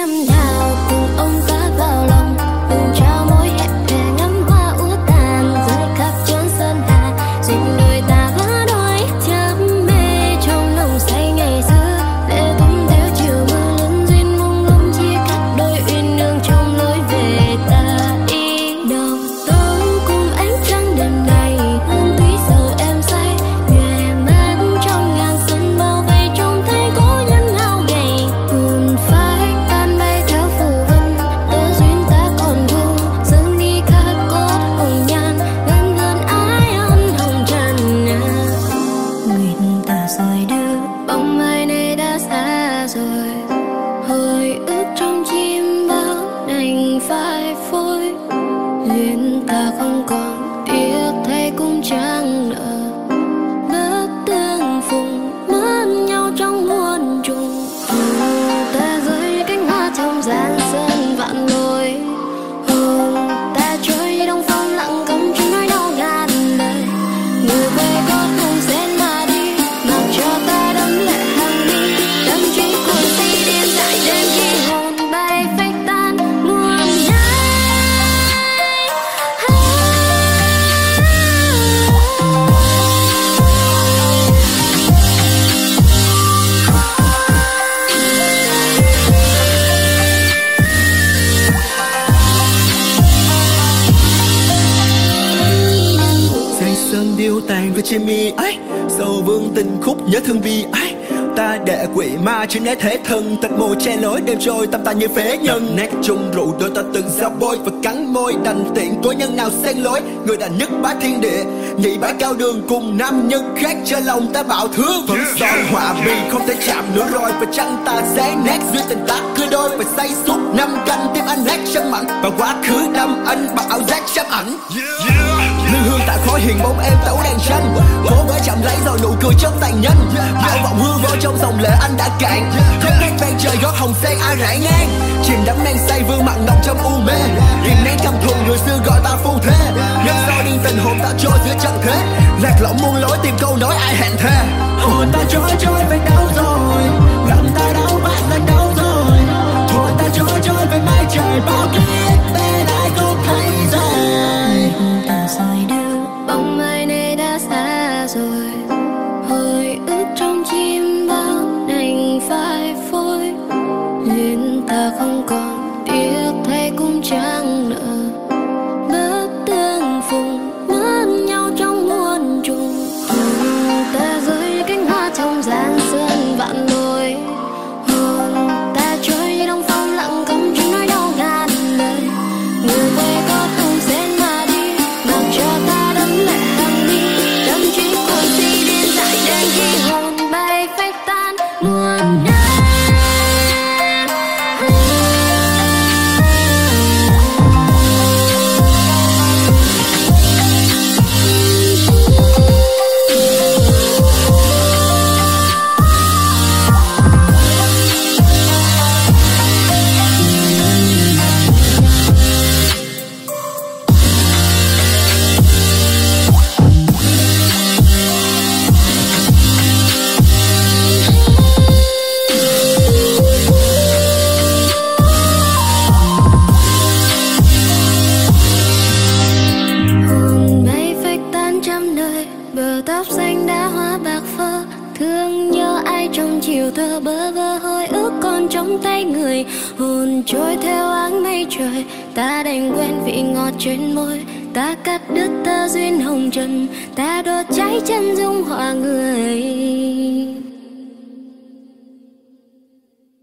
năm nào cùng ông ta bóng mai này đã xa rồi. Hồi ức trong chim bao đành phải phôi. Duyên ta không còn, tiếc thay cũng chẳng nợ điêu tàn với chim mi ấy. Sầu vương tình khúc nhớ thương bi ấy. Ta để quỷ ma trên nét thế thân. Tịch mù che lối đêm trôi tâm ta như phế nhân. Nét chung rượu đôi ta từng giao bôi Và cắn môi. Đành tiện cố nhân nào xen lối. Người đã nhất bá thiên địa Nhị bá cao đường cùng nam nhân khác. Cho lòng ta bạo thương Vẫn son họa mi không thể chạm nữa rồi. Và trăng ta sẽ nét duyên tình ta cứ đôi. Và say suốt năm canh tim anh nét sân mặn Và quá khứ đâm anh bằng ảo giác sắp ảnh Lương hương hiền bóng em tấu đèn xanh Cố với chậm lấy rồi nụ cười trong tàn nhân. Vô vọng hư vô trong dòng lệ anh đã cạn Không nét ven trời gót hồng sen ai rải ngang. Chìm đắm men say vương mặn ngọc trong u mê. Tìm nén căm thuần người xưa gọi ta phu thế Nhân so điên tình hồn ta trôi giữa trận thế. Lạc lõng muôn lối tìm câu nói ai hẹn thề. Hồn ta trôi trôi về đâu rồi? Lòng ta đau bạn lần đâu rồi. Hồn ta trôi trôi về mai trời bao kiếp hồi ức trong chim bao đành phải phố chiều thơ bơ vơ hồi ước còn trong tay người. Hồn trôi theo áng mây trời, ta đành quên vị ngọt trên môi. Ta cắt đứt tơ duyên hồng trần, ta đốt cháy chân dung họa người.